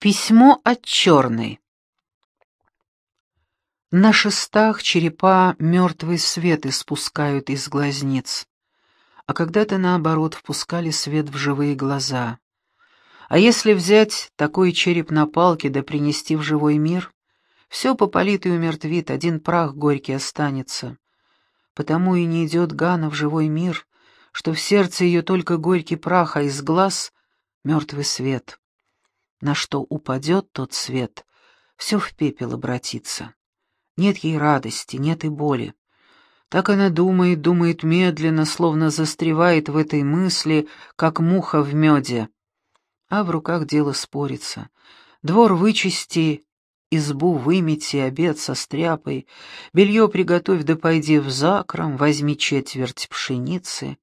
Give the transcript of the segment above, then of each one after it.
Письмо от черной. На шестах черепа мертвый свет испускают из глазниц, а когда-то, наоборот, впускали свет в живые глаза. А если взять такой череп на палке да принести в живой мир, все попалит и умертвит, один прах горький останется. Потому и не идет Гана в живой мир, что в сердце ее только горький прах, а из глаз — мертвый свет. На что упадет тот свет, все в пепел обратится. Нет ей радости, нет и боли. Так она думает, думает медленно, словно застревает в этой мысли, как муха в меде. А в руках дело спорится. Двор вычисти, избу вымети, обед со стряпой, белье приготовь да пойди в закром, возьми четверть пшеницы.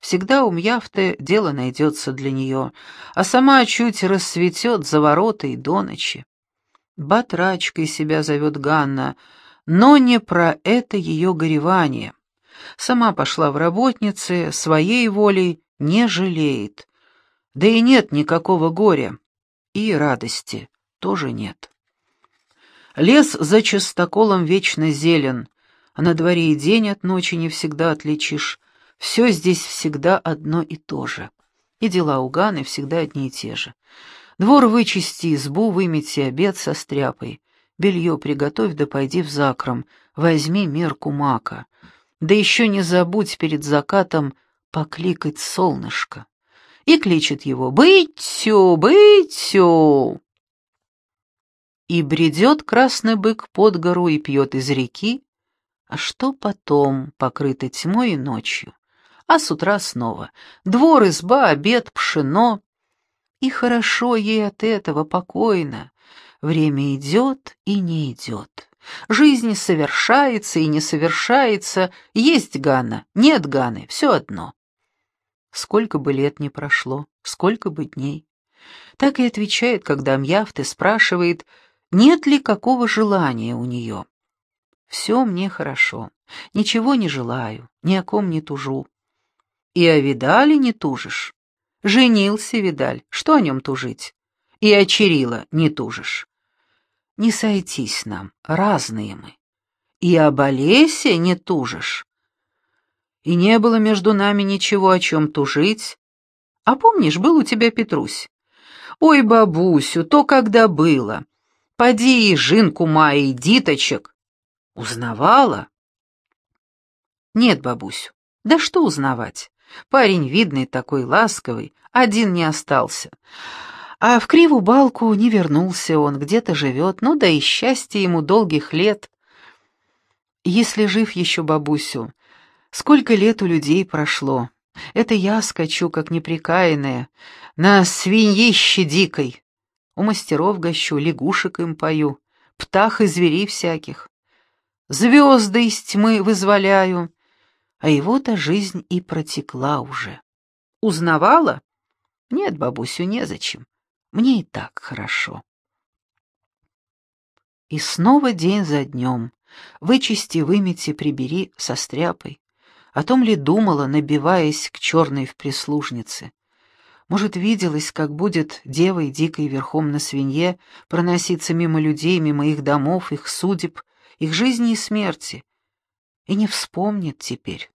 Всегда у Мьяфты дело найдется для нее, а сама чуть расцветет за воротой до ночи. Батрачкой себя зовет Ганна, но не про это ее горевание. Сама пошла в работницы, своей волей не жалеет. Да и нет никакого горя, и радости тоже нет. Лес за частоколом вечно зелен, а на дворе и день от ночи не всегда отличишь, все здесь всегда одно и то же. И дела у Ганы всегда одни и те же. Двор вычисти, избу вымети, обед со стряпой. Белье приготовь да пойди в закром, возьми мерку мака. Да еще не забудь перед закатом покликать солнышко. И кличет его «Бытью, бытью!» И бредет красный бык под гору и пьет из реки, а что потом, покрыто тьмой и ночью? А с утра снова. Двор, изба, обед, пшено. И хорошо ей от этого, покойно. Время идет и не идет. Жизнь совершается и не совершается. Есть Гана, нет Ганы, все одно. Сколько бы лет не прошло, сколько бы дней. Так и отвечает, когда Мьяфте спрашивает, нет ли какого желания у нее. Все мне хорошо, ничего не желаю, ни о ком не тужу. И о Видале не тужишь. Женился Видаль, что о нем тужить? И о Чирила не тужишь. Не сойтись нам, разные мы. И об Олесе не тужишь. И не было между нами ничего, о чем тужить. А помнишь, был у тебя Петрусь? Ой, бабусю, то когда было. Поди и жинку моей диточек. Узнавала? Нет, бабусю, да что узнавать? Парень видный такой, ласковый, один не остался. А в Криву Балку не вернулся он, где-то живет, ну да и счастье ему долгих лет. Если жив еще бабусю, сколько лет у людей прошло. Это я скачу, как неприкаянная, на свиньище дикой. У мастеров гощу, лягушек им пою, птах и зверей всяких. Звезды из тьмы вызволяю, а его-то жизнь и протекла уже. Узнавала? Нет, бабусю, незачем. Мне и так хорошо. И снова день за днем. Вычисти, вымети, прибери со стряпой. О том ли думала, набиваясь к черной в прислужнице? Может, виделась, как будет девой дикой верхом на свинье проноситься мимо людей, мимо их домов, их судеб, их жизни и смерти, и не вспомнит теперь.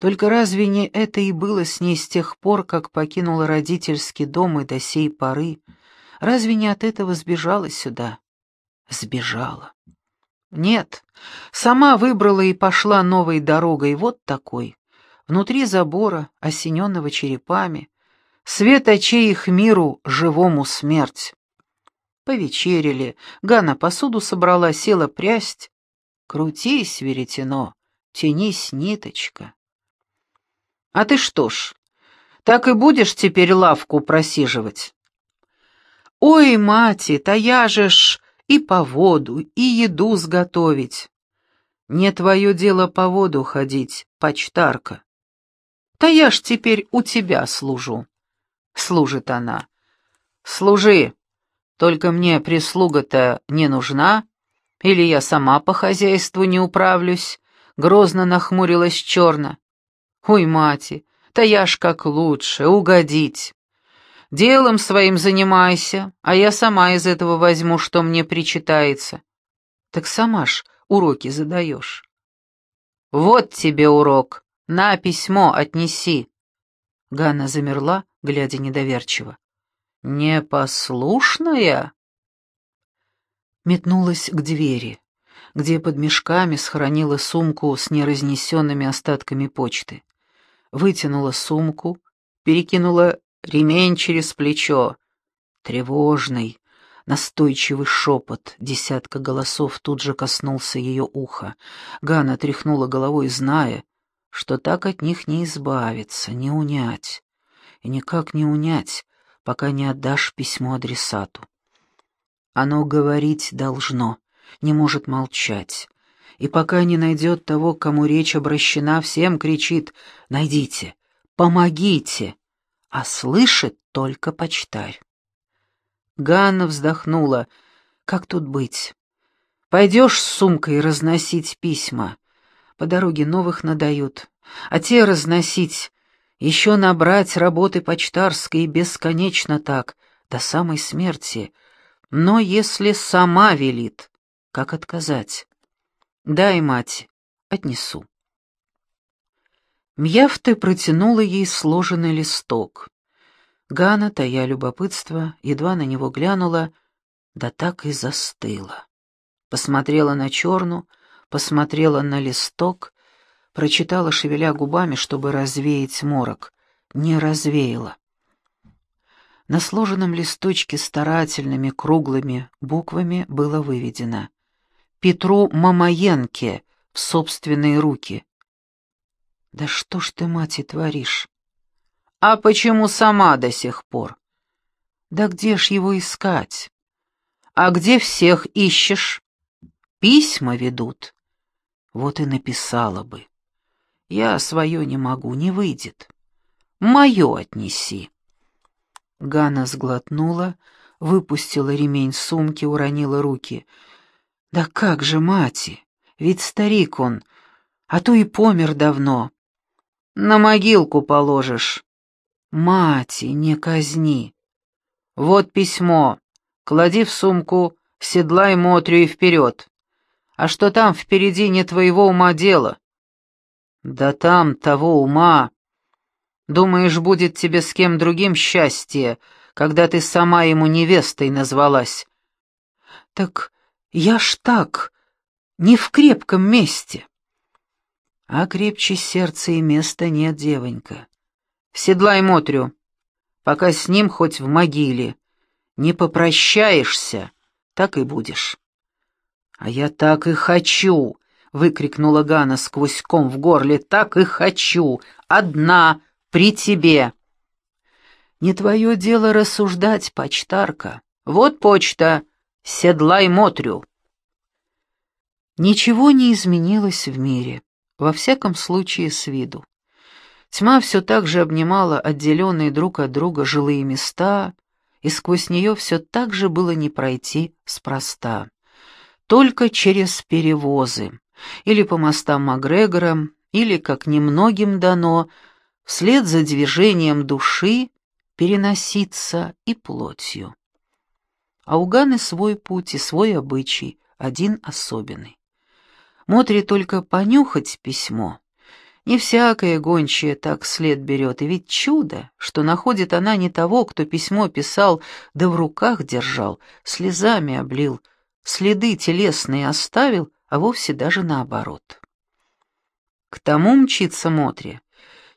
Только разве не это и было с ней с тех пор, как покинула родительский дом и до сей поры? Разве не от этого сбежала сюда? Сбежала. Нет, сама выбрала и пошла новой дорогой, вот такой. Внутри забора, осененного черепами, свет очей их миру, живому смерть. Повечерили, Гана посуду собрала, села прясть, Крутись, веретено, тянись, ниточка. А ты что ж, так и будешь теперь лавку просиживать? Ой, мати, та я же ж и по воду, и еду сготовить. Не твое дело по воду ходить, почтарка. Та я ж теперь у тебя служу. Служит она. Служи, только мне прислуга-то не нужна, или я сама по хозяйству не управлюсь?» Грозно нахмурилась черно. «Ой, мати, та я ж как лучше, угодить. Делом своим занимайся, а я сама из этого возьму, что мне причитается. Так сама ж уроки задаешь. Вот тебе урок, на письмо отнеси. Ганна замерла, глядя недоверчиво. «Непослушная?» Метнулась к двери, где под мешками схоронила сумку с неразнесенными остатками почты. Вытянула сумку, перекинула ремень через плечо. Тревожный, настойчивый шепот десятка голосов тут же коснулся ее уха. Ганна тряхнула головой, зная, что так от них не избавиться, не унять. И никак не унять, пока не отдашь письмо адресату. Оно говорить должно, не может молчать. И пока не найдет того, к кому речь обращена, всем кричит «Найдите! Помогите!» А слышит только почтарь. Ганна вздохнула. «Как тут быть? Пойдешь с сумкой разносить письма?» По дороге новых надают. А те разносить, еще набрать работы почтарской бесконечно так, до самой смерти. Но если сама велит, как отказать? Дай, мать, отнесу. Мьяфте протянула ей сложенный листок. Гана, тая любопытство, едва на него глянула, да так и застыла. Посмотрела на черну, посмотрела на листок, прочитала, шевеля губами, чтобы развеять морок. Не развеяла. На сложенном листочке старательными круглыми буквами было выведено «Петру Мамаенке в собственные руки». «Да что ж ты, мать, творишь?» «А почему сама до сих пор?» «Да где ж его искать?» «А где всех ищешь?» «Письма ведут». Вот и написала бы. Я свое не могу, не выйдет. Мое отнеси. Гана сглотнула, выпустила ремень сумки, уронила руки. Да как же, мати, ведь старик он, а то и помер давно. На могилку положишь. Мати, не казни. Вот письмо. Клади в сумку, седлай Мотрю и вперед. А что там впереди не твоего ума дело? Да там того ума. Думаешь, будет тебе с кем другим счастье, когда ты сама ему невестой назвалась? Так я ж так, не в крепком месте. А крепче сердца и места нет, девонька. Седлай Мотрю, пока с ним хоть в могиле. Не попрощаешься, так и будешь. «А я так и хочу!» — выкрикнула Гана сквозь ком в горле. «Так и хочу! Одна, при тебе!» «Не твое дело рассуждать, почтарка. Вот почта. Седлай Мотрю!» Ничего не изменилось в мире, во всяком случае с виду. Тьма все так же обнимала отделенные друг от друга жилые места, и сквозь нее все так же было не пройти спроста только через перевозы, или по мостам Макгрегора, или, как немногим дано, вслед за движением души переноситься и плотью. А у Ганы свой путь и свой обычай, один особенный. Мотри только понюхать письмо. Не всякая гончая так след берет, и ведь чудо, что находит она не того, кто письмо писал, да в руках держал, слезами облил, следы телесные оставил, а вовсе даже наоборот. К тому мчится Мотри,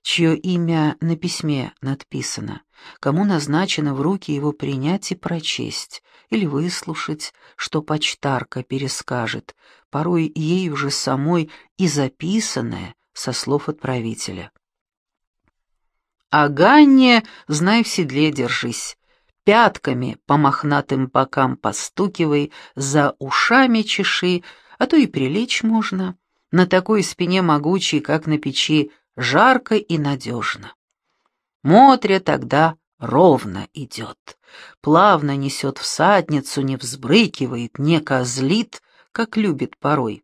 чье имя на письме надписано, кому назначено в руки его принять и прочесть, или выслушать, что почтарка перескажет, порой ей уже самой и записанное со слов отправителя. А Ганне, знай в седле держись, пятками по мохнатым бокам постукивай, за ушами чеши, а то и прилечь можно. На такой спине могучей, как на печи, жарко и надежно. Мотря тогда ровно идет, плавно несет всадницу, не взбрыкивает, не козлит, как любит порой.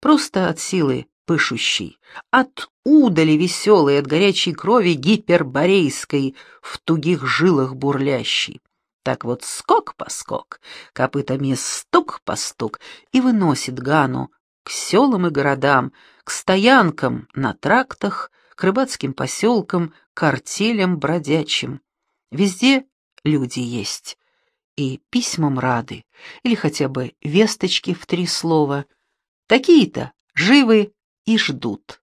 Просто от силы пышущий, от удали веселой, от горячей крови гиперборейской, в тугих жилах бурлящей. Так вот скок по скок, копытами стук по стук, и выносит Гану к селам и городам, к стоянкам на трактах, к рыбацким поселкам, к артелям бродячим. Везде люди есть, и письмам рады, или хотя бы весточки в три слова. Такие-то живы и ждут.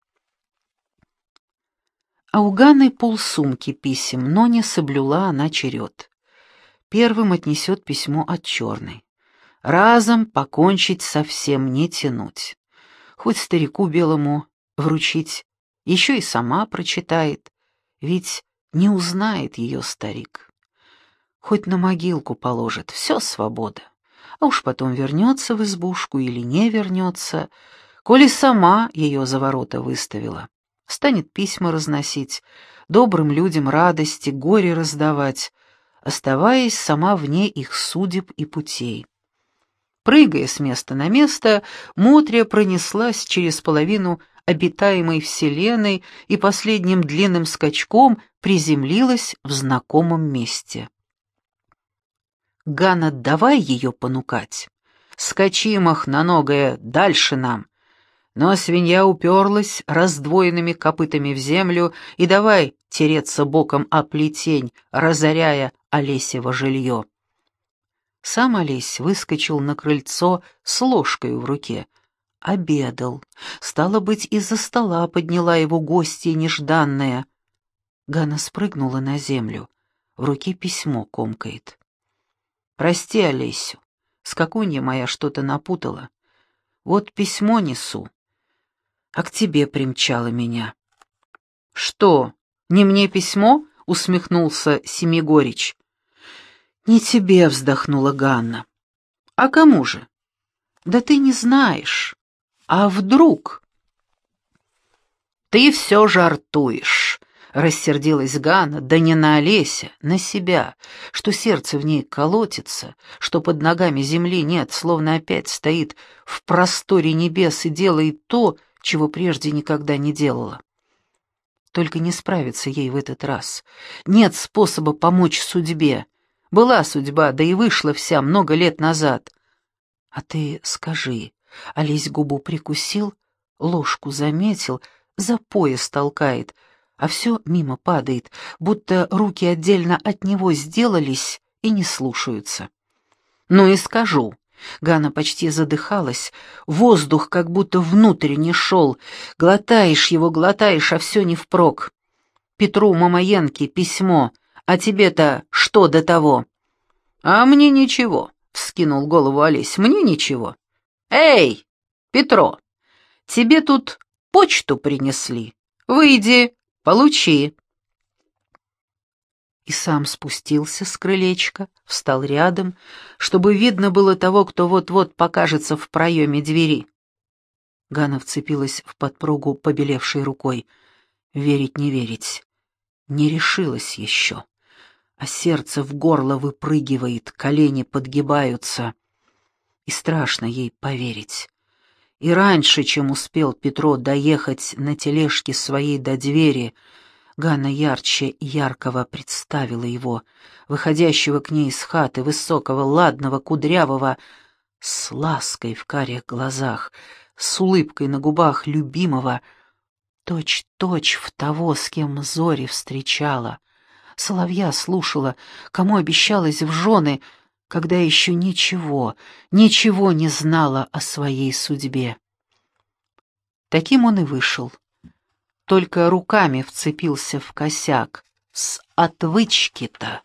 А у Ганы полсумки писем, но не соблюла она черед. Первым отнесет письмо от черной. Разом покончить совсем не тянуть. Хоть старику белому вручить, еще и сама прочитает, ведь не узнает ее старик. Хоть на могилку положит, все свобода. А уж потом вернется в избушку или не вернется, коли сама ее за ворота выставила. Станет письма разносить, добрым людям радости, горе раздавать, оставаясь сама вне их судеб и путей. Прыгая с места на место, Мотря пронеслась через половину обитаемой вселенной и последним длинным скачком приземлилась в знакомом месте. «Гана, давай ее понукать. Скачи, махноногая, дальше нам». Но свинья уперлась раздвоенными копытами в землю и давай тереться боком о плетень, разоряя Олесево жилье. Сам Олесь выскочил на крыльцо с ложкой в руке. Обедал. Стало быть, из-за стола подняла его гостья нежданная. Гана спрыгнула на землю. В руке письмо комкает. «Прости, Олесю, скакунья моя что-то напутала. Вот письмо несу, а к тебе примчала меня». «Что, не мне письмо?» — усмехнулся Семигорич. «Не тебе», — вздохнула Ганна. «А кому же?» «Да ты не знаешь. А вдруг?» «Ты все жартуешь», — рассердилась Ганна, да не на Олеся, на себя, что сердце в ней колотится, что под ногами земли нет, словно опять стоит в просторе небес и делает то, чего прежде никогда не делала. Только не справится ей в этот раз. Нет способа помочь судьбе. Была судьба, да и вышла вся много лет назад. А ты скажи, Олесь губу прикусил, ложку заметил, за пояс толкает, а все мимо падает, будто руки отдельно от него сделались и не слушаются. Ну и скажу. Гана почти задыхалась, воздух как будто внутрь не шел, глотаешь его, глотаешь, а все не впрок. Петру Мамаенке письмо — а тебе-то что до того?» «А мне ничего», — вскинул голову Олесь, — «мне ничего». «Эй, Петро, тебе тут почту принесли. Выйди, получи». И сам спустился с крылечка, встал рядом, чтобы видно было того, кто вот-вот покажется в проеме двери. Гана вцепилась в подпругу побелевшей рукой. Верить не верить. Не решилась еще а сердце в горло выпрыгивает, колени подгибаются. И страшно ей поверить. И раньше, чем успел Петро доехать на тележке своей до двери, Ганна ярче яркого представила его, выходящего к ней из хаты, высокого, ладного, кудрявого, с лаской в карих глазах, с улыбкой на губах любимого, точь-точь в того, с кем Зори встречала, Соловья слушала, кому обещалась в жены, когда еще ничего, ничего не знала о своей судьбе. Таким он и вышел. Только руками вцепился в косяк. С отвычки-то.